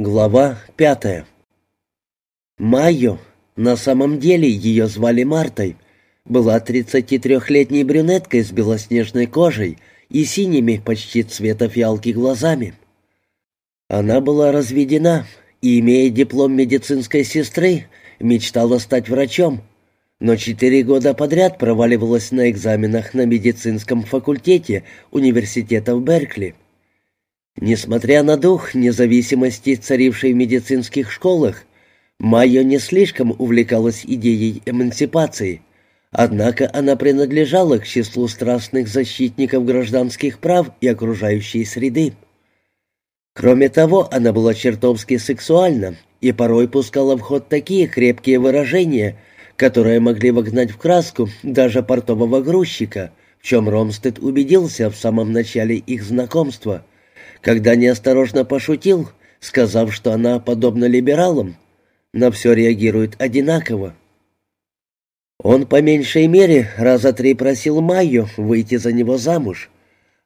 Глава пятая. Майо, на самом деле ее звали Мартой, была 33-летней брюнеткой с белоснежной кожей и синими почти цвета фиалки глазами. Она была разведена и, имея диплом медицинской сестры, мечтала стать врачом, но четыре года подряд проваливалась на экзаменах на медицинском факультете университета в Беркли – Несмотря на дух независимости, царившей в медицинских школах, Майо не слишком увлекалась идеей эмансипации, однако она принадлежала к числу страстных защитников гражданских прав и окружающей среды. Кроме того, она была чертовски сексуальна и порой пускала в ход такие крепкие выражения, которые могли вогнать в краску даже портового грузчика, в чем Ромстед убедился в самом начале их знакомства – когда неосторожно пошутил, сказав, что она, подобна либералам, на все реагирует одинаково. Он по меньшей мере раза три просил Майю выйти за него замуж,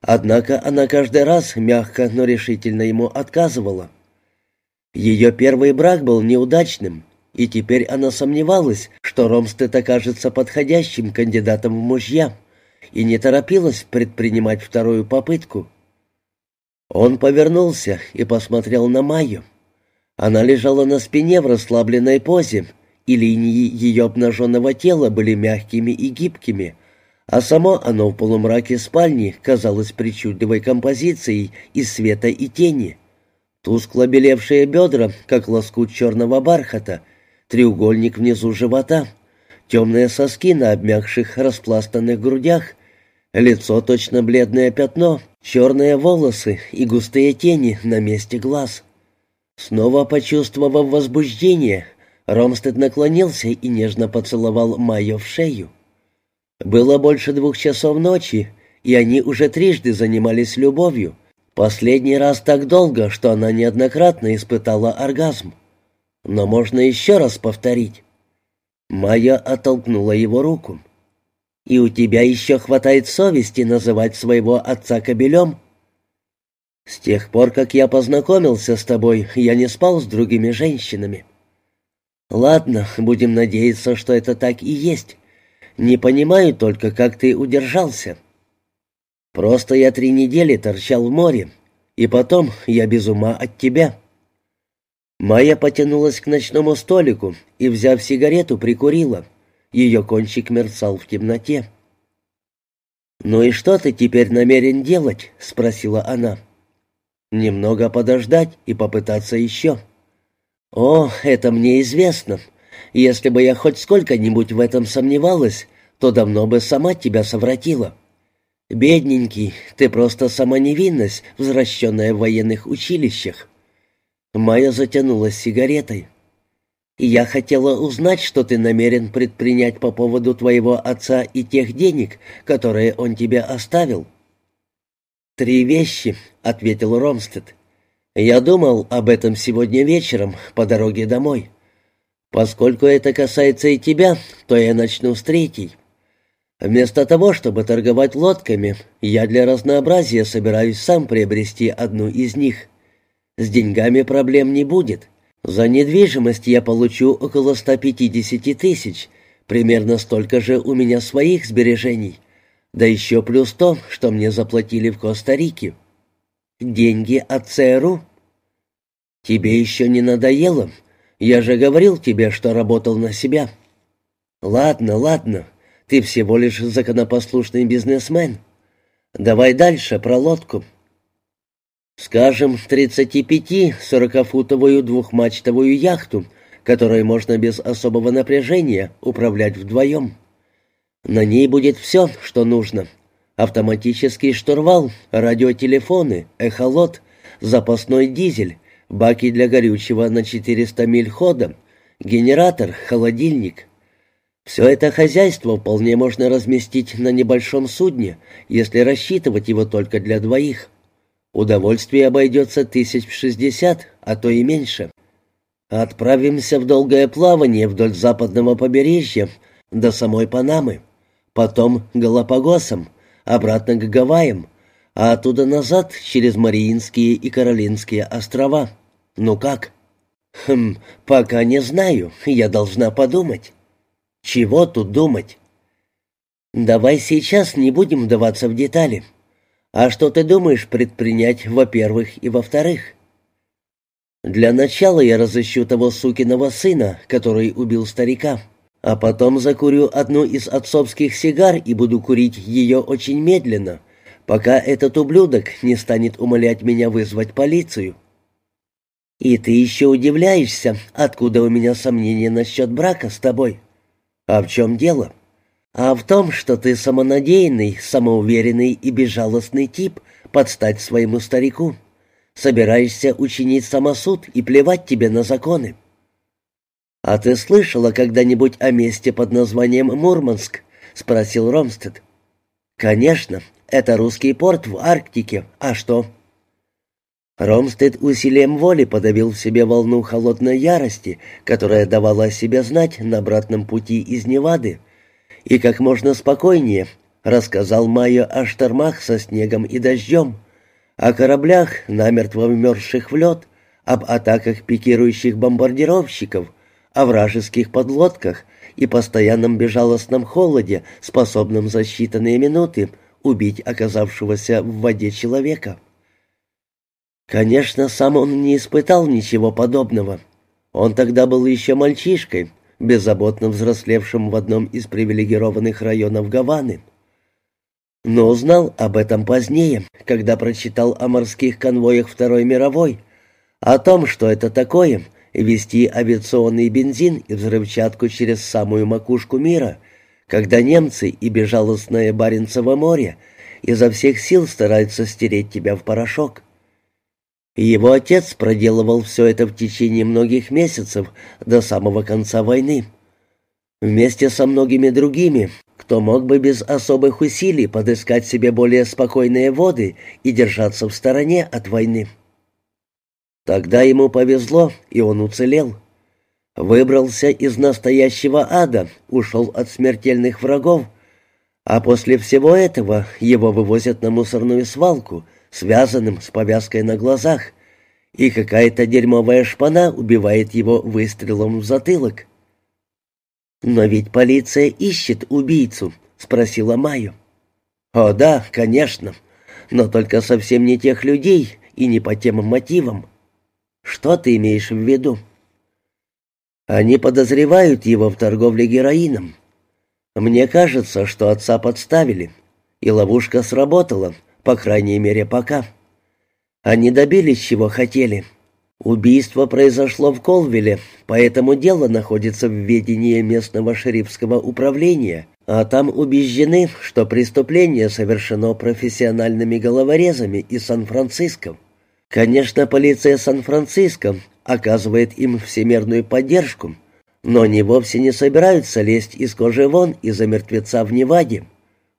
однако она каждый раз мягко, но решительно ему отказывала. Ее первый брак был неудачным, и теперь она сомневалась, что Ромстед окажется подходящим кандидатом в мужья, и не торопилась предпринимать вторую попытку. Он повернулся и посмотрел на Майю. Она лежала на спине в расслабленной позе, и линии ее обнаженного тела были мягкими и гибкими, а само оно в полумраке спальни казалось причудливой композицией из света и тени. Тускло белевшие бедра, как лоскут черного бархата, треугольник внизу живота, темные соски на обмякших распластанных грудях, лицо точно бледное пятно — Черные волосы и густые тени на месте глаз. Снова почувствовав возбуждение, Ромстед наклонился и нежно поцеловал Майю в шею. Было больше двух часов ночи, и они уже трижды занимались любовью. Последний раз так долго, что она неоднократно испытала оргазм. Но можно еще раз повторить. Майя оттолкнула его руку. И у тебя еще хватает совести называть своего отца кобелем. С тех пор, как я познакомился с тобой, я не спал с другими женщинами. Ладно, будем надеяться, что это так и есть. Не понимаю только, как ты удержался. Просто я три недели торчал в море, и потом я без ума от тебя. Майя потянулась к ночному столику и, взяв сигарету, прикурила. Ее кончик мерцал в темноте. «Ну и что ты теперь намерен делать?» — спросила она. «Немного подождать и попытаться еще». «О, это мне известно. Если бы я хоть сколько-нибудь в этом сомневалась, то давно бы сама тебя совратила. Бедненький, ты просто сама невинность, возвращенная в военных училищах». Майя затянулась сигаретой. Я хотела узнать, что ты намерен предпринять по поводу твоего отца и тех денег, которые он тебе оставил». «Три вещи», — ответил Ромстед. «Я думал об этом сегодня вечером по дороге домой. Поскольку это касается и тебя, то я начну с третьей. Вместо того, чтобы торговать лодками, я для разнообразия собираюсь сам приобрести одну из них. С деньгами проблем не будет». За недвижимость я получу около 150 тысяч, примерно столько же у меня своих сбережений, да еще плюс то, что мне заплатили в Коста-Рике. Деньги от ЦРУ. Тебе еще не надоело? Я же говорил тебе, что работал на себя. Ладно, ладно, ты всего лишь законопослушный бизнесмен. Давай дальше про лодку. Скажем, 35-40-футовую двухмачтовую яхту, которой можно без особого напряжения управлять вдвоем. На ней будет все, что нужно. Автоматический штурвал, радиотелефоны, эхолот, запасной дизель, баки для горючего на 400 миль хода, генератор, холодильник. Все это хозяйство вполне можно разместить на небольшом судне, если рассчитывать его только для двоих. Удовольствие обойдется тысяч в шестьдесят, а то и меньше. Отправимся в долгое плавание вдоль западного побережья до самой Панамы, потом к Галапагосам, обратно к Гавайям, а оттуда назад через Мариинские и Каролинские острова. «Ну как?» «Хм, пока не знаю, я должна подумать». «Чего тут думать?» «Давай сейчас не будем вдаваться в детали. А что ты думаешь предпринять, во-первых, и во-вторых?» «Для начала я разыщу того сукиного сына, который убил старика, а потом закурю одну из отцовских сигар и буду курить ее очень медленно, пока этот ублюдок не станет умолять меня вызвать полицию». «И ты еще удивляешься, откуда у меня сомнения насчет брака с тобой?» «А в чем дело?» «А в том, что ты самонадеянный, самоуверенный и безжалостный тип под стать своему старику. Собираешься учинить самосуд и плевать тебе на законы». «А ты слышала когда-нибудь о месте под названием Мурманск?» — спросил Ромстед. «Конечно, это русский порт в Арктике. А что?» Ромстед усилием воли подавил в себе волну холодной ярости, которая давала о себе знать на обратном пути из Невады, и как можно спокойнее рассказал Майо о штормах со снегом и дождем, о кораблях, намертво вмерзших в лед, об атаках пикирующих бомбардировщиков, о вражеских подлодках и постоянном безжалостном холоде, способном за считанные минуты убить оказавшегося в воде человека. Конечно, сам он не испытал ничего подобного. Он тогда был еще мальчишкой, беззаботно взрослевшим в одном из привилегированных районов Гаваны. Но узнал об этом позднее, когда прочитал о морских конвоях Второй мировой, о том, что это такое — вести авиационный бензин и взрывчатку через самую макушку мира, когда немцы и безжалостное Баренцево море изо всех сил стараются стереть тебя в порошок. Его отец проделывал все это в течение многих месяцев до самого конца войны. Вместе со многими другими, кто мог бы без особых усилий подыскать себе более спокойные воды и держаться в стороне от войны. Тогда ему повезло, и он уцелел. Выбрался из настоящего ада, ушел от смертельных врагов, а после всего этого его вывозят на мусорную свалку — связанным с повязкой на глазах, и какая-то дерьмовая шпана убивает его выстрелом в затылок. «Но ведь полиция ищет убийцу», — спросила Майю. «О да, конечно, но только совсем не тех людей и не по тем мотивам. Что ты имеешь в виду?» «Они подозревают его в торговле героином. Мне кажется, что отца подставили, и ловушка сработала, по крайней мере, пока. Они добились, чего хотели. Убийство произошло в Колвилле, поэтому дело находится в ведении местного шерифского управления, а там убеждены, что преступление совершено профессиональными головорезами из Сан-Франциско. Конечно, полиция Сан-Франциско оказывает им всемирную поддержку, но они вовсе не собираются лезть из кожи вон из-за мертвеца в Неваде.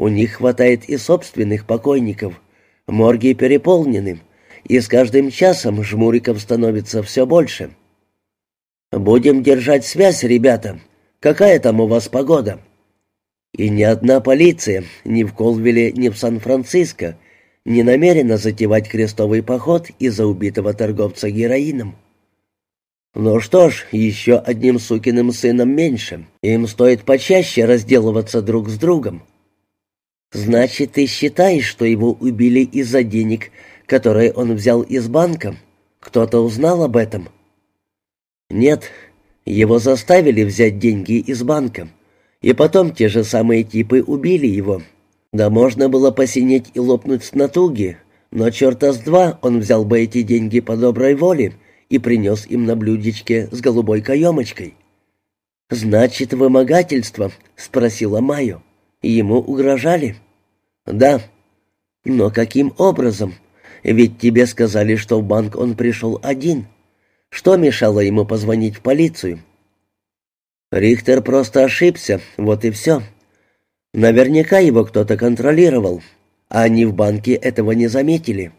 У них хватает и собственных покойников. Морги переполнены, и с каждым часом жмуриков становится все больше. «Будем держать связь, ребята. Какая там у вас погода?» И ни одна полиция, ни в Колвилле, ни в Сан-Франциско, не намерена затевать крестовый поход из-за убитого торговца героином. Ну что ж, еще одним сукиным сыном меньше. Им стоит почаще разделываться друг с другом. «Значит, ты считаешь, что его убили из-за денег, которые он взял из банка? Кто-то узнал об этом?» «Нет, его заставили взять деньги из банка, и потом те же самые типы убили его. Да можно было посинеть и лопнуть с натуги, но черта с два он взял бы эти деньги по доброй воле и принес им на блюдечке с голубой каемочкой». «Значит, вымогательство?» — спросила Майо. Ему угрожали? Да. Но каким образом? Ведь тебе сказали, что в банк он пришел один. Что мешало ему позвонить в полицию? Рихтер просто ошибся, вот и все. Наверняка его кто-то контролировал, а они в банке этого не заметили.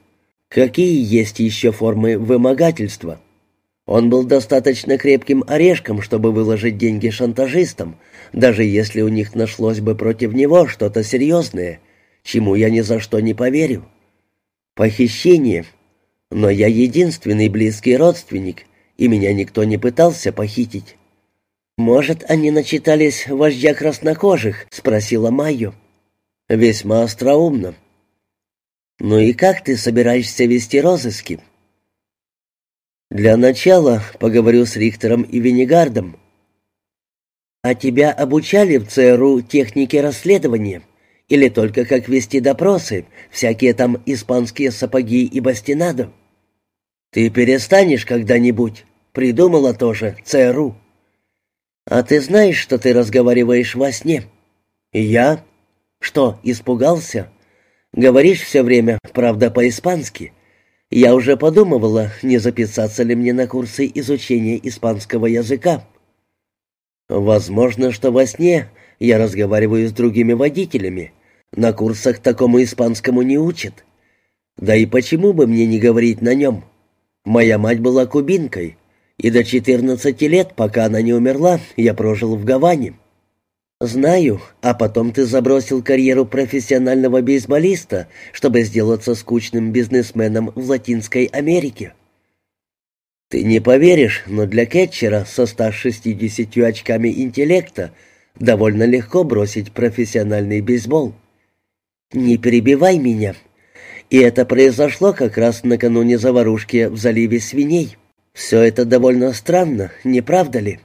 Какие есть еще формы вымогательства? Он был достаточно крепким орешком, чтобы выложить деньги шантажистам, даже если у них нашлось бы против него что-то серьезное, чему я ни за что не поверю. Похищение. Но я единственный близкий родственник, и меня никто не пытался похитить. «Может, они начитались вождя краснокожих?» — спросила Майю. «Весьма остроумно». «Ну и как ты собираешься вести розыски?» «Для начала поговорю с Рихтером и Венегардом». «А тебя обучали в ЦРУ технике расследования? Или только как вести допросы, всякие там испанские сапоги и бастинадо?» «Ты перестанешь когда-нибудь?» «Придумала тоже, ЦРУ». «А ты знаешь, что ты разговариваешь во сне?» «Я?» «Что, испугался?» «Говоришь все время, правда, по-испански?» «Я уже подумывала, не записаться ли мне на курсы изучения испанского языка». «Возможно, что во сне я разговариваю с другими водителями. На курсах такому испанскому не учат. Да и почему бы мне не говорить на нем? Моя мать была кубинкой, и до 14 лет, пока она не умерла, я прожил в Гаване. Знаю, а потом ты забросил карьеру профессионального бейсболиста, чтобы сделаться скучным бизнесменом в Латинской Америке. Ты не поверишь, но для кетчера со 160 очками интеллекта довольно легко бросить профессиональный бейсбол. Не перебивай меня. И это произошло как раз накануне заварушки в заливе свиней. Все это довольно странно, не правда ли?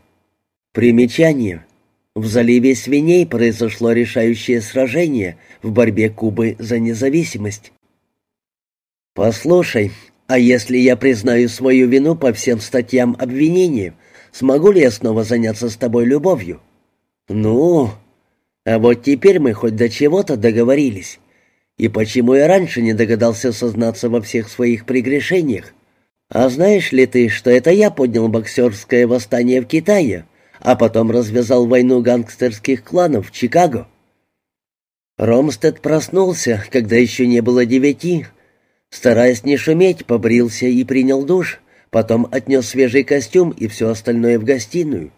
Примечание. В заливе свиней произошло решающее сражение в борьбе Кубы за независимость. «Послушай, а если я признаю свою вину по всем статьям обвинения, смогу ли я снова заняться с тобой любовью?» «Ну, а вот теперь мы хоть до чего-то договорились. И почему я раньше не догадался сознаться во всех своих прегрешениях? «А знаешь ли ты, что это я поднял боксерское восстание в Китае, а потом развязал войну гангстерских кланов в Чикаго?» Ромстед проснулся, когда еще не было девяти. Стараясь не шуметь, побрился и принял душ, потом отнес свежий костюм и все остальное в гостиную.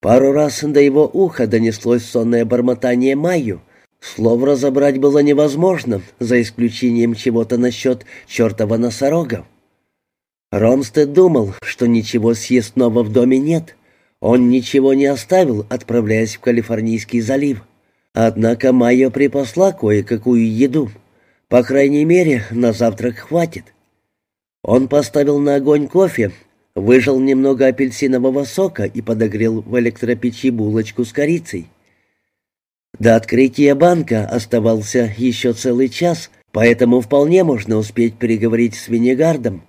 Пару раз до его уха донеслось сонное бормотание Майю. Слов разобрать было невозможно, за исключением чего-то насчет чертова носорога. Ромстед думал, что ничего съестного в доме нет. Он ничего не оставил, отправляясь в Калифорнийский залив. Однако Майя припасла кое-какую еду. По крайней мере, на завтрак хватит. Он поставил на огонь кофе, выжал немного апельсинового сока и подогрел в электропечи булочку с корицей. До открытия банка оставался еще целый час, поэтому вполне можно успеть переговорить с Венегардом.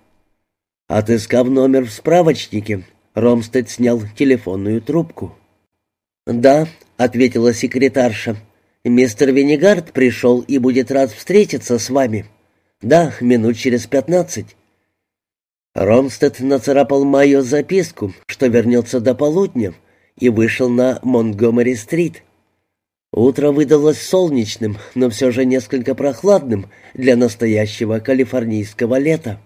Отыскав номер в справочнике, Ромстед снял телефонную трубку. «Да», — ответила секретарша, — «мистер Венегард пришел и будет рад встретиться с вами. Да, минут через пятнадцать». Ромстед нацарапал Майо записку, что вернется до полудня, и вышел на Монтгомери-стрит. Утро выдалось солнечным, но все же несколько прохладным для настоящего калифорнийского лета.